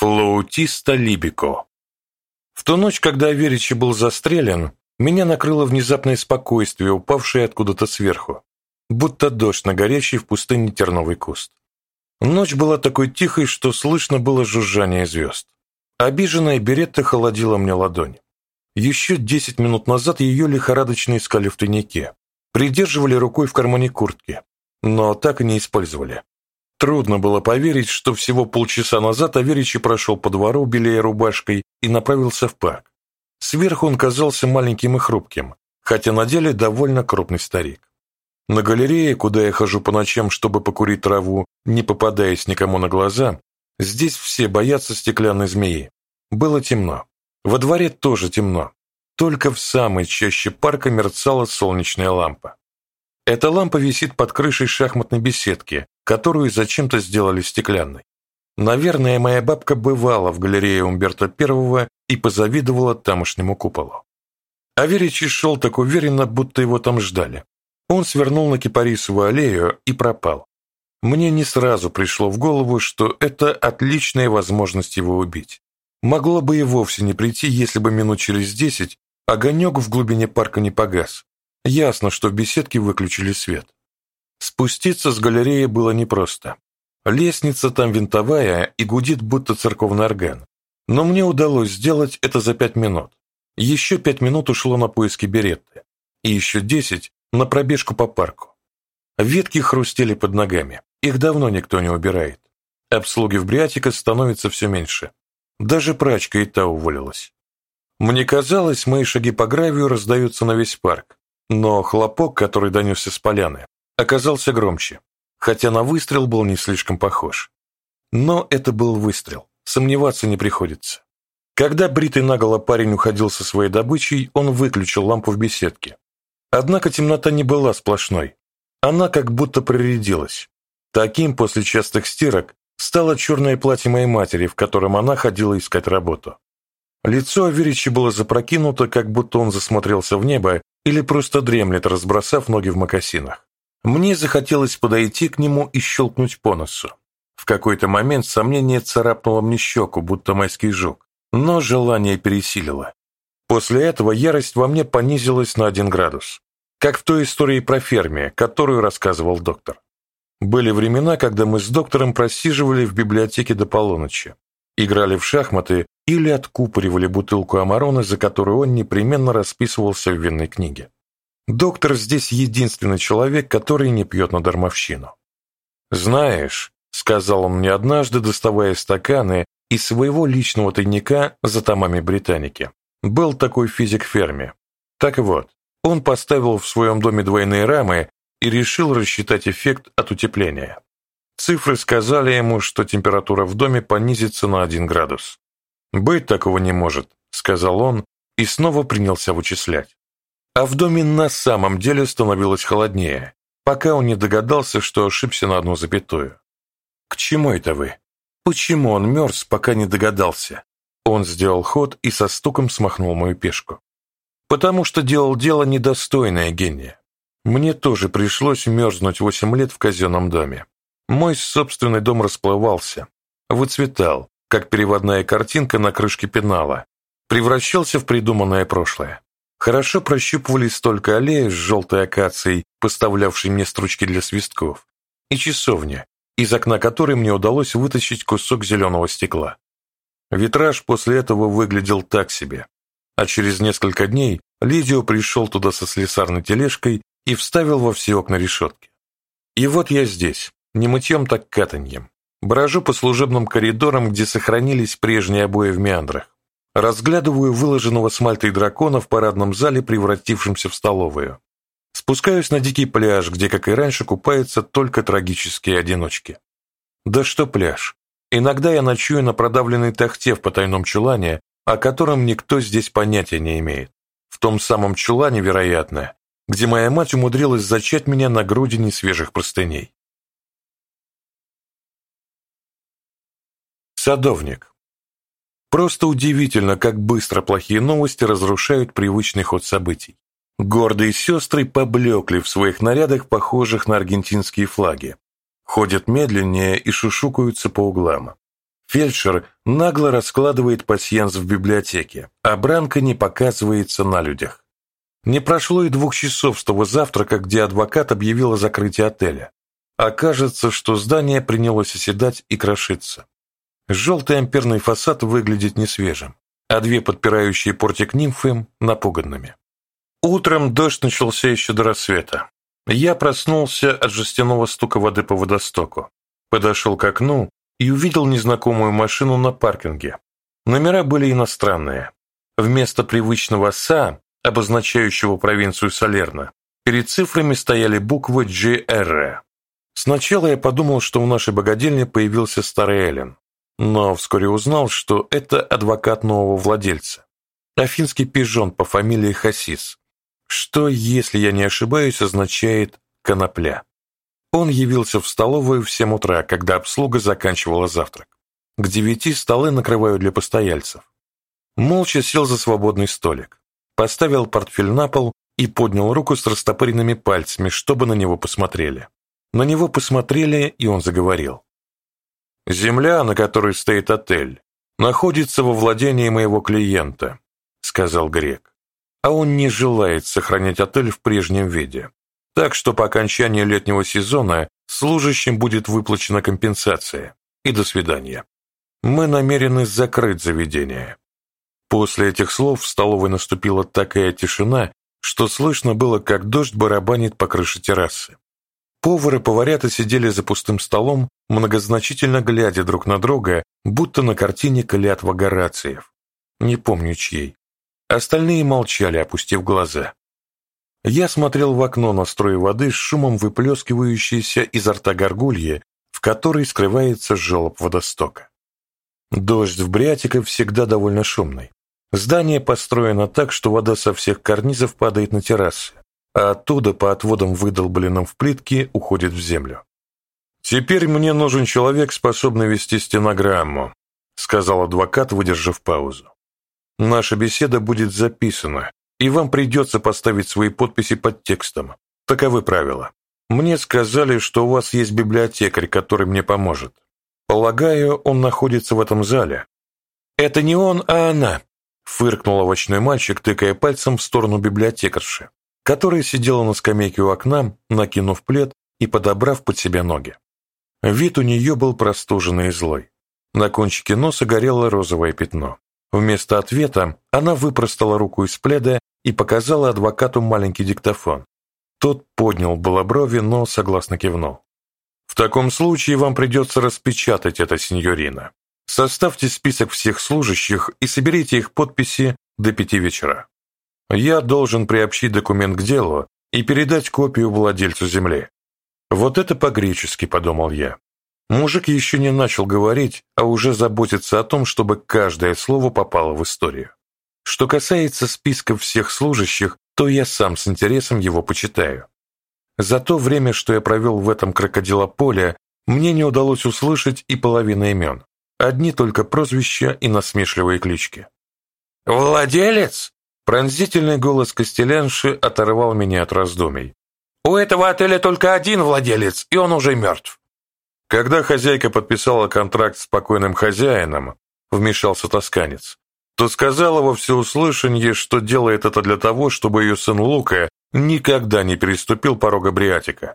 Флаутиста Либико. В ту ночь, когда Аверичи был застрелен, меня накрыло внезапное спокойствие, упавшее откуда-то сверху, будто дождь на горящий в пустыне терновый куст. Ночь была такой тихой, что слышно было жужжание звезд. Обиженная Беретта холодила мне ладонь. Еще десять минут назад ее лихорадочно искали в тайнике, придерживали рукой в кармане куртки, но так и не использовали. Трудно было поверить, что всего полчаса назад Аверичи прошел по двору, белее рубашкой, и направился в парк. Сверху он казался маленьким и хрупким, хотя на деле довольно крупный старик. На галерее, куда я хожу по ночам, чтобы покурить траву, не попадаясь никому на глаза, здесь все боятся стеклянной змеи. Было темно. Во дворе тоже темно. Только в самой чаще парка мерцала солнечная лампа. Эта лампа висит под крышей шахматной беседки, которую зачем-то сделали стеклянной. Наверное, моя бабка бывала в галерее Умберто I и позавидовала тамошнему куполу. Аверичи шел так уверенно, будто его там ждали. Он свернул на Кипарисовую аллею и пропал. Мне не сразу пришло в голову, что это отличная возможность его убить. Могло бы и вовсе не прийти, если бы минут через десять огонек в глубине парка не погас. Ясно, что в беседке выключили свет. Спуститься с галереи было непросто. Лестница там винтовая и гудит, будто церковный орган. Но мне удалось сделать это за пять минут. Еще пять минут ушло на поиски беретты. И еще десять на пробежку по парку. Ветки хрустели под ногами. Их давно никто не убирает. Обслуги в Бриатика становится все меньше. Даже прачка и та уволилась. Мне казалось, мои шаги по гравию раздаются на весь парк. Но хлопок, который донесся с поляны, оказался громче, хотя на выстрел был не слишком похож. Но это был выстрел, сомневаться не приходится. Когда бритый наголо парень уходил со своей добычей, он выключил лампу в беседке, Однако темнота не была сплошной. Она как будто проредилась. Таким после частых стирок стало черное платье моей матери, в котором она ходила искать работу. Лицо Аверича было запрокинуто, как будто он засмотрелся в небо или просто дремлет, разбросав ноги в мокасинах. Мне захотелось подойти к нему и щелкнуть по носу. В какой-то момент сомнение царапнуло мне щеку, будто майский жук, но желание пересилило. После этого ярость во мне понизилась на один градус, как в той истории про ферме, которую рассказывал доктор. Были времена, когда мы с доктором просиживали в библиотеке до полуночи, играли в шахматы или откупоривали бутылку амарона, за которую он непременно расписывался в винной книге. Доктор здесь единственный человек, который не пьет на дармовщину. «Знаешь», — сказал он мне однажды, доставая стаканы из своего личного тайника за томами Британики, был такой физик в ферме. Так вот, он поставил в своем доме двойные рамы и решил рассчитать эффект от утепления. Цифры сказали ему, что температура в доме понизится на 1 градус. «Быть такого не может», — сказал он и снова принялся вычислять. А в доме на самом деле становилось холоднее, пока он не догадался, что ошибся на одну запятую. «К чему это вы? Почему он мерз, пока не догадался?» Он сделал ход и со стуком смахнул мою пешку. Потому что делал дело недостойное гения. Мне тоже пришлось мерзнуть восемь лет в казенном доме. Мой собственный дом расплывался, выцветал, как переводная картинка на крышке пенала, превращался в придуманное прошлое. Хорошо прощупывались только аллеи с желтой акацией, поставлявшей мне стручки для свистков, и часовня, из окна которой мне удалось вытащить кусок зеленого стекла. Витраж после этого выглядел так себе. А через несколько дней Лидио пришел туда со слесарной тележкой и вставил во все окна решетки. И вот я здесь, не мытьем, так катаньем. Брожу по служебным коридорам, где сохранились прежние обои в меандрах. Разглядываю выложенного смальтой дракона в парадном зале, превратившемся в столовую. Спускаюсь на дикий пляж, где, как и раньше, купаются только трагические одиночки. Да что пляж? Иногда я ночую на продавленной тахте в потайном чулане, о котором никто здесь понятия не имеет. В том самом чулане, вероятно, где моя мать умудрилась зачать меня на груди несвежих простыней. Садовник. Просто удивительно, как быстро плохие новости разрушают привычный ход событий. Гордые сестры поблекли в своих нарядах, похожих на аргентинские флаги, ходят медленнее и шушукаются по углам. Фельдшер нагло раскладывает пасьянс в библиотеке, а Бранко не показывается на людях. Не прошло и двух часов с того завтрака, где адвокат объявил о закрытии отеля. Окажется, что здание принялось оседать и крошиться. Желтый амперный фасад выглядит несвежим, а две подпирающие портик нимфы – напуганными. Утром дождь начался еще до рассвета. Я проснулся от жестяного стука воды по водостоку, подошел к окну и увидел незнакомую машину на паркинге. Номера были иностранные. Вместо привычного «СА», обозначающего провинцию Салерно, перед цифрами стояли буквы «GR». Сначала я подумал, что в нашей богадельне появился старый Эллен, но вскоре узнал, что это адвокат нового владельца, афинский пижон по фамилии Хасис, что, если я не ошибаюсь, означает «конопля». Он явился в столовую в 7 утра, когда обслуга заканчивала завтрак. К девяти столы накрывают для постояльцев. Молча сел за свободный столик, поставил портфель на пол и поднял руку с растопыренными пальцами, чтобы на него посмотрели. На него посмотрели, и он заговорил. «Земля, на которой стоит отель, находится во владении моего клиента», сказал Грек. «А он не желает сохранять отель в прежнем виде. Так что по окончании летнего сезона служащим будет выплачена компенсация. И до свидания. Мы намерены закрыть заведение. После этих слов в столовой наступила такая тишина, что слышно было, как дождь барабанит по крыше террасы. Повар и поварята сидели за пустым столом, многозначительно глядя друг на друга, будто на картине клятва Горациев. Не помню чьей. Остальные молчали, опустив глаза. Я смотрел в окно на строй воды с шумом выплескивающейся изо рта горгульи, в которой скрывается желоб водостока. Дождь в Бриатике всегда довольно шумный. Здание построено так, что вода со всех карнизов падает на террасы, а оттуда по отводам, выдолбленным в плитке, уходит в землю. «Теперь мне нужен человек, способный вести стенограмму», сказал адвокат, выдержав паузу. «Наша беседа будет записана, и вам придется поставить свои подписи под текстом. Таковы правила. Мне сказали, что у вас есть библиотекарь, который мне поможет. Полагаю, он находится в этом зале. Это не он, а она, фыркнул овощной мальчик, тыкая пальцем в сторону библиотекарши, которая сидела на скамейке у окна, накинув плед и подобрав под себя ноги. Вид у нее был простуженный и злой. На кончике носа горело розовое пятно. Вместо ответа она выпростала руку из пледа и показала адвокату маленький диктофон. Тот поднял было брови, но согласно кивнул. «В таком случае вам придется распечатать это, сеньорина. Составьте список всех служащих и соберите их подписи до пяти вечера. Я должен приобщить документ к делу и передать копию владельцу земли». «Вот это по-гречески», — подумал я. Мужик еще не начал говорить, а уже заботится о том, чтобы каждое слово попало в историю. Что касается списка всех служащих, то я сам с интересом его почитаю. За то время, что я провел в этом крокодилополе, мне не удалось услышать и половины имен. Одни только прозвища и насмешливые клички. «Владелец?» Пронзительный голос Костелянши оторвал меня от раздумий. «У этого отеля только один владелец, и он уже мертв». Когда хозяйка подписала контракт с покойным хозяином, вмешался тосканец, то сказала во всеуслышание, что делает это для того, чтобы ее сын Лука никогда не переступил порога Бриатика.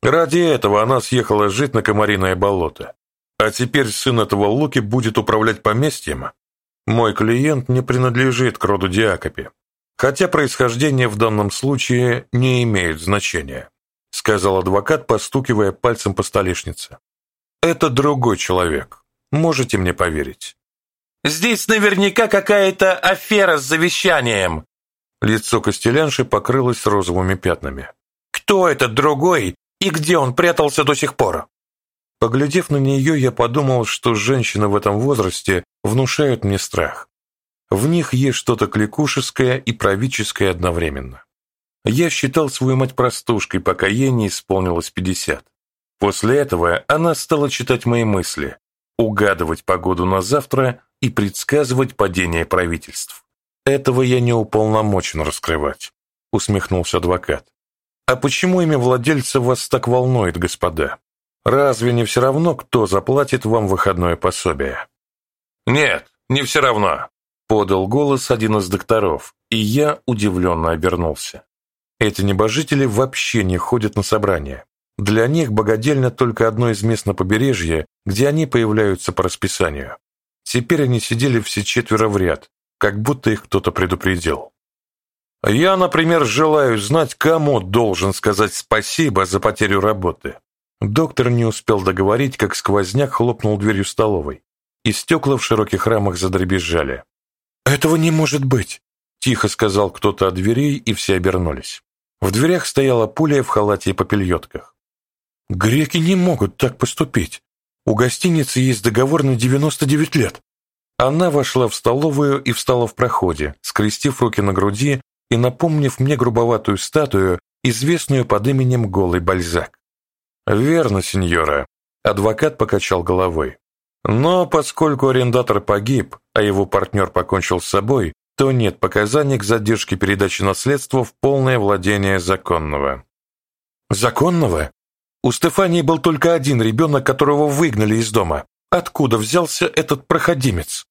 Ради этого она съехала жить на Комариное болото. А теперь сын этого Луки будет управлять поместьем? Мой клиент не принадлежит к роду Диакопи, хотя происхождение в данном случае не имеет значения, сказал адвокат, постукивая пальцем по столешнице. Это другой человек, можете мне поверить. Здесь наверняка какая-то афера с завещанием!» Лицо Костелянши покрылось розовыми пятнами. «Кто этот другой и где он прятался до сих пор?» Поглядев на нее, я подумал, что женщины в этом возрасте внушают мне страх. В них есть что-то кликушеское и правительское одновременно. Я считал свою мать простушкой, пока ей не исполнилось пятьдесят. После этого она стала читать мои мысли, угадывать погоду на завтра и предсказывать падение правительств. Этого я не уполномочен раскрывать, усмехнулся адвокат. А почему имя владельца вас так волнует, господа? Разве не все равно, кто заплатит вам выходное пособие? Нет, не все равно, подал голос один из докторов, и я удивленно обернулся. Эти небожители вообще не ходят на собрания. Для них богадельня только одно из мест на побережье, где они появляются по расписанию. Теперь они сидели все четверо в ряд, как будто их кто-то предупредил. Я, например, желаю знать, кому должен сказать спасибо за потерю работы. Доктор не успел договорить, как сквозняк хлопнул дверью столовой, и стекла в широких рамах задребезжали. «Этого не может быть!» – тихо сказал кто-то от дверей, и все обернулись. В дверях стояла пуля в халате и попельотках. «Греки не могут так поступить. У гостиницы есть договор на 99 лет». Она вошла в столовую и встала в проходе, скрестив руки на груди и напомнив мне грубоватую статую, известную под именем Голый Бальзак. «Верно, сеньора», — адвокат покачал головой. «Но поскольку арендатор погиб, а его партнер покончил с собой, то нет показаний к задержке передачи наследства в полное владение законного». «Законного? У Стефании был только один ребенок, которого выгнали из дома. Откуда взялся этот проходимец?»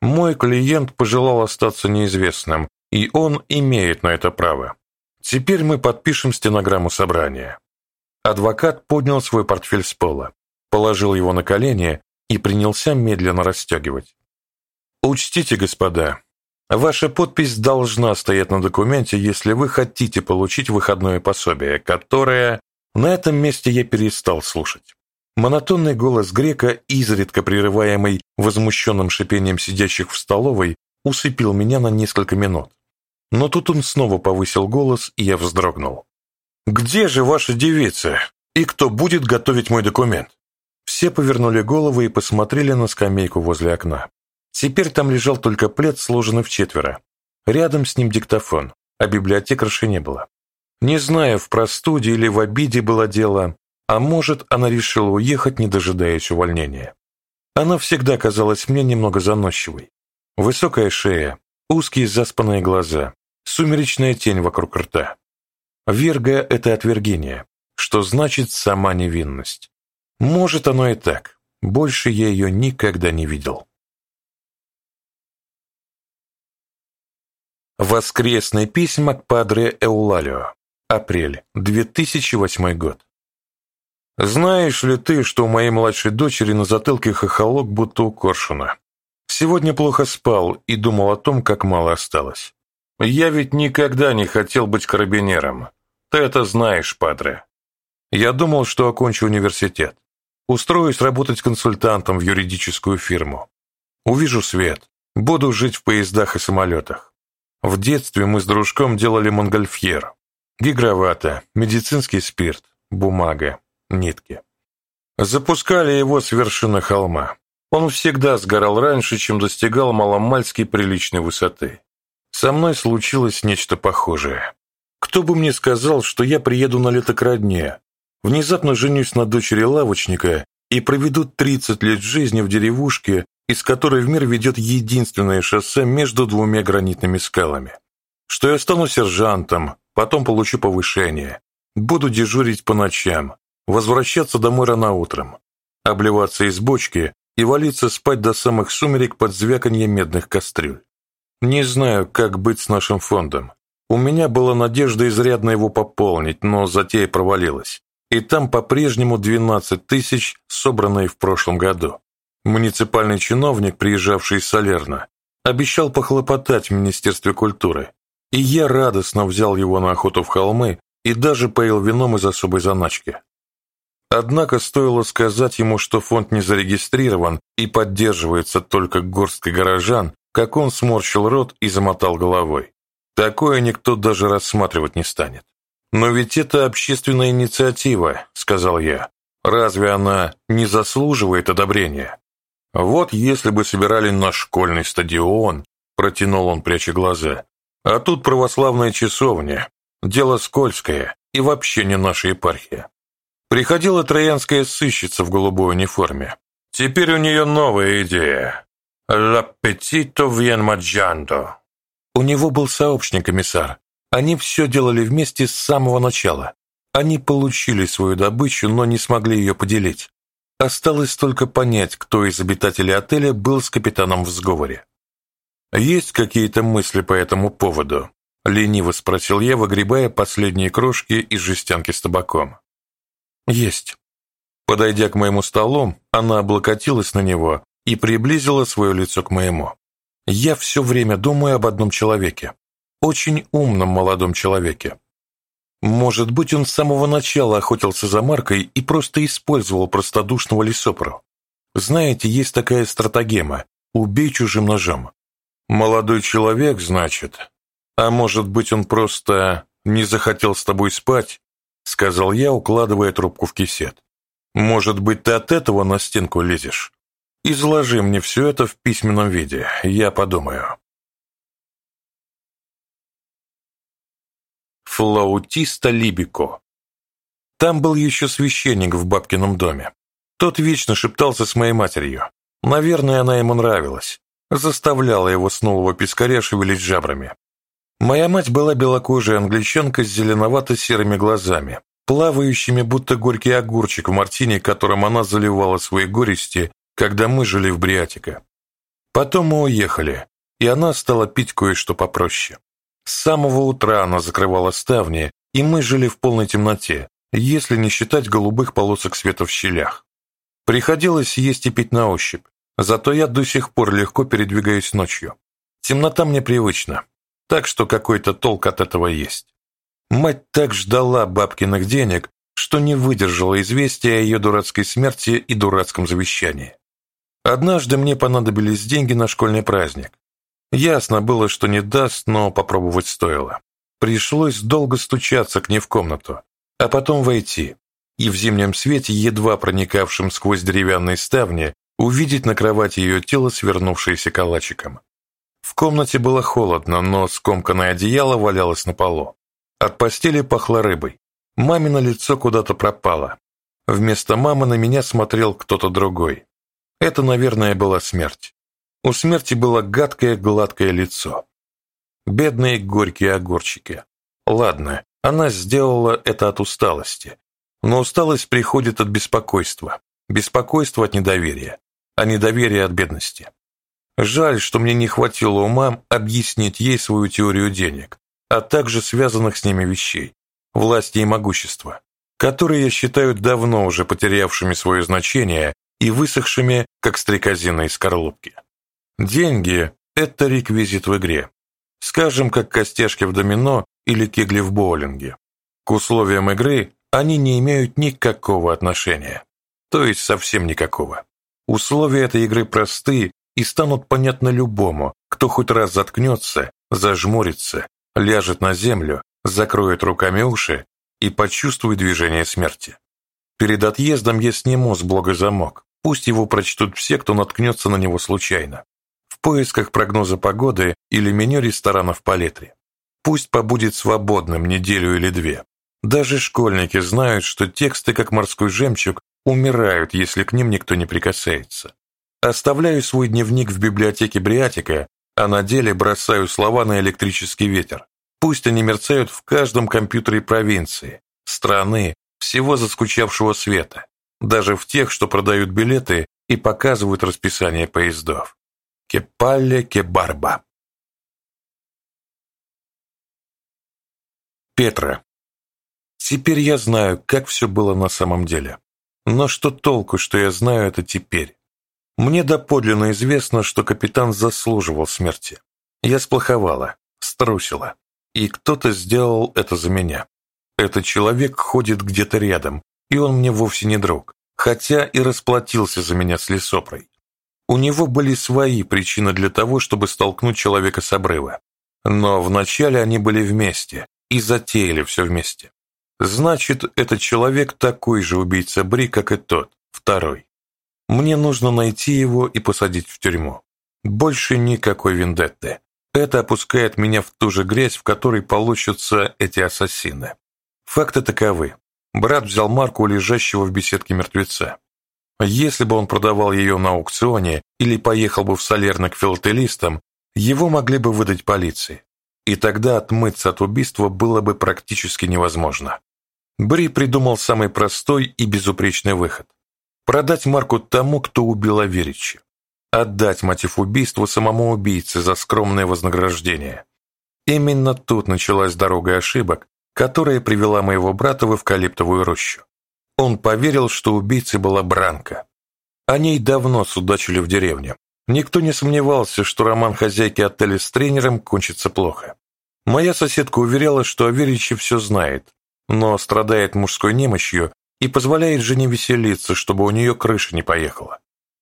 Мой клиент пожелал остаться неизвестным, и он имеет на это право. Теперь мы подпишем стенограмму собрания. Адвокат поднял свой портфель с пола, положил его на колени и принялся медленно расстегивать. Учтите, господа, ваша подпись должна стоять на документе, если вы хотите получить выходное пособие, которое на этом месте я перестал слушать. Монотонный голос грека, изредка прерываемый возмущенным шипением сидящих в столовой, усыпил меня на несколько минут. Но тут он снова повысил голос, и я вздрогнул. «Где же ваша девица? И кто будет готовить мой документ?» Все повернули головы и посмотрели на скамейку возле окна. Теперь там лежал только плед, сложенный в четверо. Рядом с ним диктофон, а библиотекарши не было. Не знаю, в простуде или в обиде было дело, а может, она решила уехать, не дожидаясь увольнения. Она всегда казалась мне немного заносчивой. Высокая шея, узкие заспанные глаза, Сумеречная тень вокруг рта. Верга — это отвергение, что значит сама невинность. Может, оно и так. Больше я ее никогда не видел. Воскресные письма к Падре Эулалио. Апрель, 2008 год. Знаешь ли ты, что у моей младшей дочери на затылке хохолок, будто у коршуна? Сегодня плохо спал и думал о том, как мало осталось. Я ведь никогда не хотел быть карабинером. Ты это знаешь, падре. Я думал, что окончу университет. Устроюсь работать консультантом в юридическую фирму. Увижу свет. Буду жить в поездах и самолетах. В детстве мы с дружком делали монгольфьер. Гигровата, медицинский спирт, бумага, нитки. Запускали его с вершины холма. Он всегда сгорал раньше, чем достигал маломальски приличной высоты. Со мной случилось нечто похожее. Кто бы мне сказал, что я приеду на лето к родне, внезапно женюсь на дочери лавочника и проведу 30 лет жизни в деревушке, из которой в мир ведет единственное шоссе между двумя гранитными скалами. Что я стану сержантом, потом получу повышение, буду дежурить по ночам, возвращаться домой рано утром, обливаться из бочки и валиться спать до самых сумерек под звяканье медных кастрюль. Не знаю, как быть с нашим фондом. У меня была надежда изрядно его пополнить, но затея провалилась. И там по-прежнему 12 тысяч, собранные в прошлом году. Муниципальный чиновник, приезжавший из Салерна, обещал похлопотать в Министерстве культуры. И я радостно взял его на охоту в холмы и даже поил вином из особой заначки. Однако стоило сказать ему, что фонд не зарегистрирован и поддерживается только горсткой горожан, как он сморщил рот и замотал головой. Такое никто даже рассматривать не станет. «Но ведь это общественная инициатива», — сказал я. «Разве она не заслуживает одобрения?» «Вот если бы собирали наш школьный стадион», — протянул он, пряча глаза. «А тут православная часовня. Дело скользкое и вообще не наша епархия». Приходила троянская сыщица в голубой униформе. Теперь у нее новая идея. «L'appetito vien mangiando». У него был сообщник-комиссар. Они все делали вместе с самого начала. Они получили свою добычу, но не смогли ее поделить. Осталось только понять, кто из обитателей отеля был с капитаном в сговоре. «Есть какие-то мысли по этому поводу?» — лениво спросил я, выгребая последние крошки из жестянки с табаком. «Есть». Подойдя к моему столу, она облокотилась на него и приблизила свое лицо к моему. «Я все время думаю об одном человеке. Очень умном молодом человеке. Может быть, он с самого начала охотился за Маркой и просто использовал простодушного лесопору. Знаете, есть такая стратагема «убей чужим ножом». Молодой человек, значит. А может быть, он просто не захотел с тобой спать, сказал я, укладывая трубку в кисет. Может быть, ты от этого на стенку лезешь? Изложи мне все это в письменном виде, я подумаю. Флаутиста Либико. Там был еще священник в бабкином доме. Тот вечно шептался с моей матерью. Наверное, она ему нравилась. Заставляла его с нового пескаря шевелить жабрами. Моя мать была белокожая англичанка с зеленовато-серыми глазами, плавающими, будто горький огурчик в мартине, которым она заливала свои горести, когда мы жили в Бриатико. Потом мы уехали, и она стала пить кое-что попроще. С самого утра она закрывала ставни, и мы жили в полной темноте, если не считать голубых полосок света в щелях. Приходилось есть и пить на ощупь, зато я до сих пор легко передвигаюсь ночью. Темнота мне привычна, так что какой-то толк от этого есть. Мать так ждала бабкиных денег, что не выдержала известия о ее дурацкой смерти и дурацком завещании. Однажды мне понадобились деньги на школьный праздник, Ясно было, что не даст, но попробовать стоило. Пришлось долго стучаться к ней в комнату, а потом войти, и в зимнем свете, едва проникавшем сквозь деревянные ставни, увидеть на кровати ее тело, свернувшееся калачиком. В комнате было холодно, но скомканное одеяло валялось на полу. От постели пахло рыбой. Мамино лицо куда-то пропало. Вместо мамы на меня смотрел кто-то другой. Это, наверное, была смерть. У смерти было гадкое гладкое лицо. Бедные горькие огурчики. Ладно, она сделала это от усталости. Но усталость приходит от беспокойства. Беспокойство от недоверия. А недоверие от бедности. Жаль, что мне не хватило ума объяснить ей свою теорию денег, а также связанных с ними вещей, власти и могущества, которые я считаю давно уже потерявшими свое значение и высохшими, как стрекозина из скорлупки. Деньги – это реквизит в игре. Скажем, как костяшки в домино или кегли в боулинге. К условиям игры они не имеют никакого отношения. То есть совсем никакого. Условия этой игры просты и станут понятны любому, кто хоть раз заткнется, зажмурится, ляжет на землю, закроет руками уши и почувствует движение смерти. Перед отъездом я сниму с блога замок, пусть его прочтут все, кто наткнется на него случайно в поисках прогноза погоды или меню ресторанов по Летре. Пусть побудет свободным неделю или две. Даже школьники знают, что тексты, как морской жемчуг, умирают, если к ним никто не прикасается. Оставляю свой дневник в библиотеке Бриатика, а на деле бросаю слова на электрический ветер. Пусть они мерцают в каждом компьютере провинции, страны, всего заскучавшего света, даже в тех, что продают билеты и показывают расписание поездов. Кепале Кебарба. Петра. Теперь я знаю, как все было на самом деле. Но что толку, что я знаю это теперь? Мне доподлинно известно, что капитан заслуживал смерти. Я сплоховала, струсила. И кто-то сделал это за меня. Этот человек ходит где-то рядом, и он мне вовсе не друг, хотя и расплатился за меня с лесопрой. У него были свои причины для того, чтобы столкнуть человека с обрыва. Но вначале они были вместе и затеяли все вместе. Значит, этот человек такой же убийца Бри, как и тот, второй. Мне нужно найти его и посадить в тюрьму. Больше никакой вендетты. Это опускает меня в ту же грязь, в которой получатся эти ассасины. Факты таковы. Брат взял марку лежащего в беседке мертвеца. Если бы он продавал ее на аукционе или поехал бы в Салерно к филателистам, его могли бы выдать полиции. И тогда отмыться от убийства было бы практически невозможно. Бри придумал самый простой и безупречный выход. Продать марку тому, кто убил Аверича. Отдать мотив убийства самому убийце за скромное вознаграждение. Именно тут началась дорога ошибок, которая привела моего брата в эвкалиптовую рощу. Он поверил, что убийцей была Бранка. О ней давно судачили в деревне. Никто не сомневался, что роман хозяйки отеля с тренером кончится плохо. Моя соседка уверяла, что Аверичи все знает, но страдает мужской немощью и позволяет жене веселиться, чтобы у нее крыша не поехала.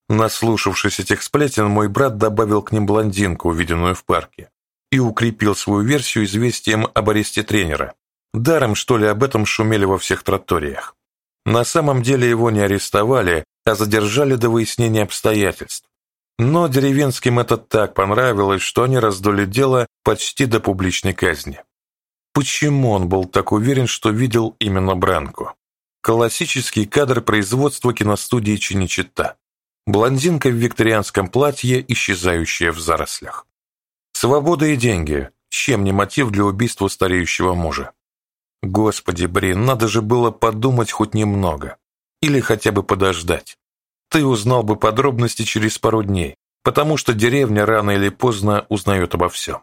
Наслушавшись этих сплетен, мой брат добавил к ним блондинку, увиденную в парке, и укрепил свою версию известием об аресте тренера. Даром, что ли, об этом шумели во всех троториях. На самом деле его не арестовали, а задержали до выяснения обстоятельств. Но деревенским это так понравилось, что они раздули дело почти до публичной казни. Почему он был так уверен, что видел именно Бранку? Классический кадр производства киностудии Чиничита. Блондинка в викторианском платье, исчезающая в зарослях. Свобода и деньги. Чем не мотив для убийства стареющего мужа? Господи, Брин, надо же было подумать хоть немного. Или хотя бы подождать. Ты узнал бы подробности через пару дней, потому что деревня рано или поздно узнает обо всем.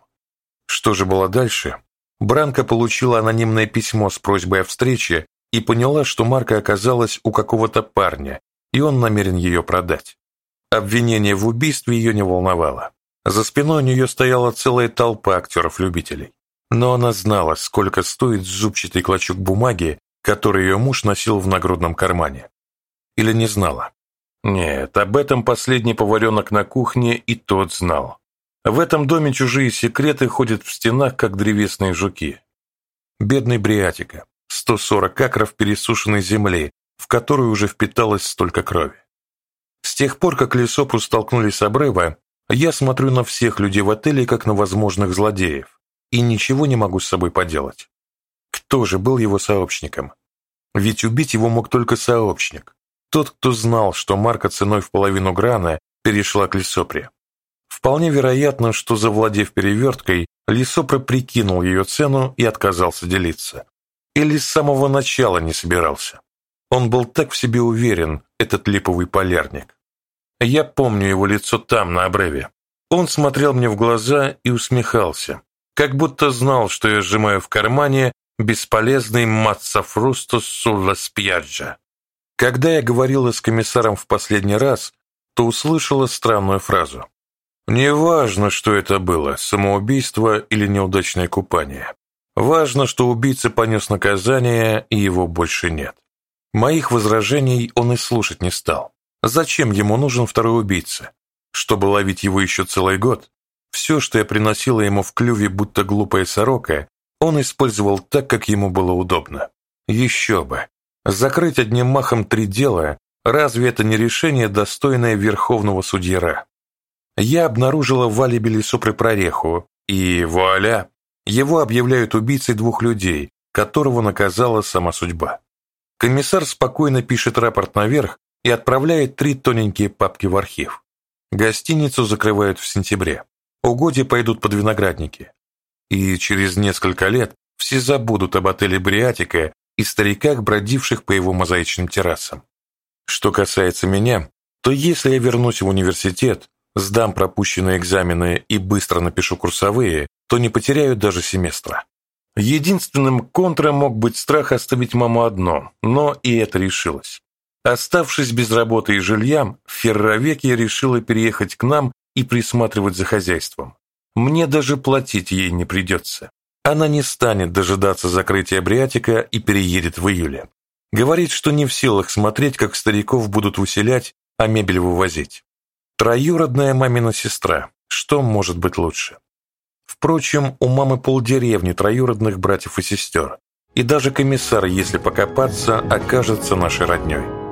Что же было дальше? Бранка получила анонимное письмо с просьбой о встрече и поняла, что Марка оказалась у какого-то парня, и он намерен ее продать. Обвинение в убийстве ее не волновало. За спиной у нее стояла целая толпа актеров-любителей. Но она знала, сколько стоит зубчатый клочок бумаги, который ее муж носил в нагрудном кармане. Или не знала? Нет, об этом последний поваренок на кухне и тот знал. В этом доме чужие секреты ходят в стенах, как древесные жуки. Бедный Бриатика, 140 акров пересушенной земли, в которую уже впиталось столько крови. С тех пор, как Лесопру столкнулись с обрыва, я смотрю на всех людей в отеле, как на возможных злодеев, и ничего не могу с собой поделать. Кто же был его сообщником? Ведь убить его мог только сообщник. Тот, кто знал, что марка ценой в половину грана перешла к Лесопре. Вполне вероятно, что, завладев переверткой, Лисопра прикинул ее цену и отказался делиться. Или с самого начала не собирался. Он был так в себе уверен, этот липовый полярник. Я помню его лицо там, на обрыве. Он смотрел мне в глаза и усмехался, как будто знал, что я сжимаю в кармане бесполезный Мацафрустус Сулла Спьяджа. Когда я говорила с комиссаром в последний раз, то услышала странную фразу. Не важно, что это было, самоубийство или неудачное купание. Важно, что убийца понес наказание, и его больше нет. Моих возражений он и слушать не стал. Зачем ему нужен второй убийца? Чтобы ловить его еще целый год? Все, что я приносила ему в клюве, будто глупая сорока, он использовал так, как ему было удобно. Еще бы. Закрыть одним махом три дела, разве это не решение, достойное верховного судьера? я обнаружила в алиби Лисопры прореху, и вуаля, его объявляют убийцей двух людей, которого наказала сама судьба. Комиссар спокойно пишет рапорт наверх и отправляет три тоненькие папки в архив. Гостиницу закрывают в сентябре. Угодья пойдут под виноградники. И через несколько лет все забудут об отеле «Бриатика» и стариках, бродивших по его мозаичным террасам. Что касается меня, то если я вернусь в университет, сдам пропущенные экзамены и быстро напишу курсовые, то не потеряю даже семестра. Единственным контра мог быть страх оставить маму одно, но и это решилось. Оставшись без работы и жилья, Ферровекия решила переехать к нам и присматривать за хозяйством. Мне даже платить ей не придется. Она не станет дожидаться закрытия Бриатика и переедет в июле. Говорит, что не в силах смотреть, как стариков будут выселять, а мебель вывозить. Троюродная мамина сестра. Что может быть лучше? Впрочем, у мамы полдеревни троюродных братьев и сестер. И даже комиссар, если покопаться, окажется нашей родней.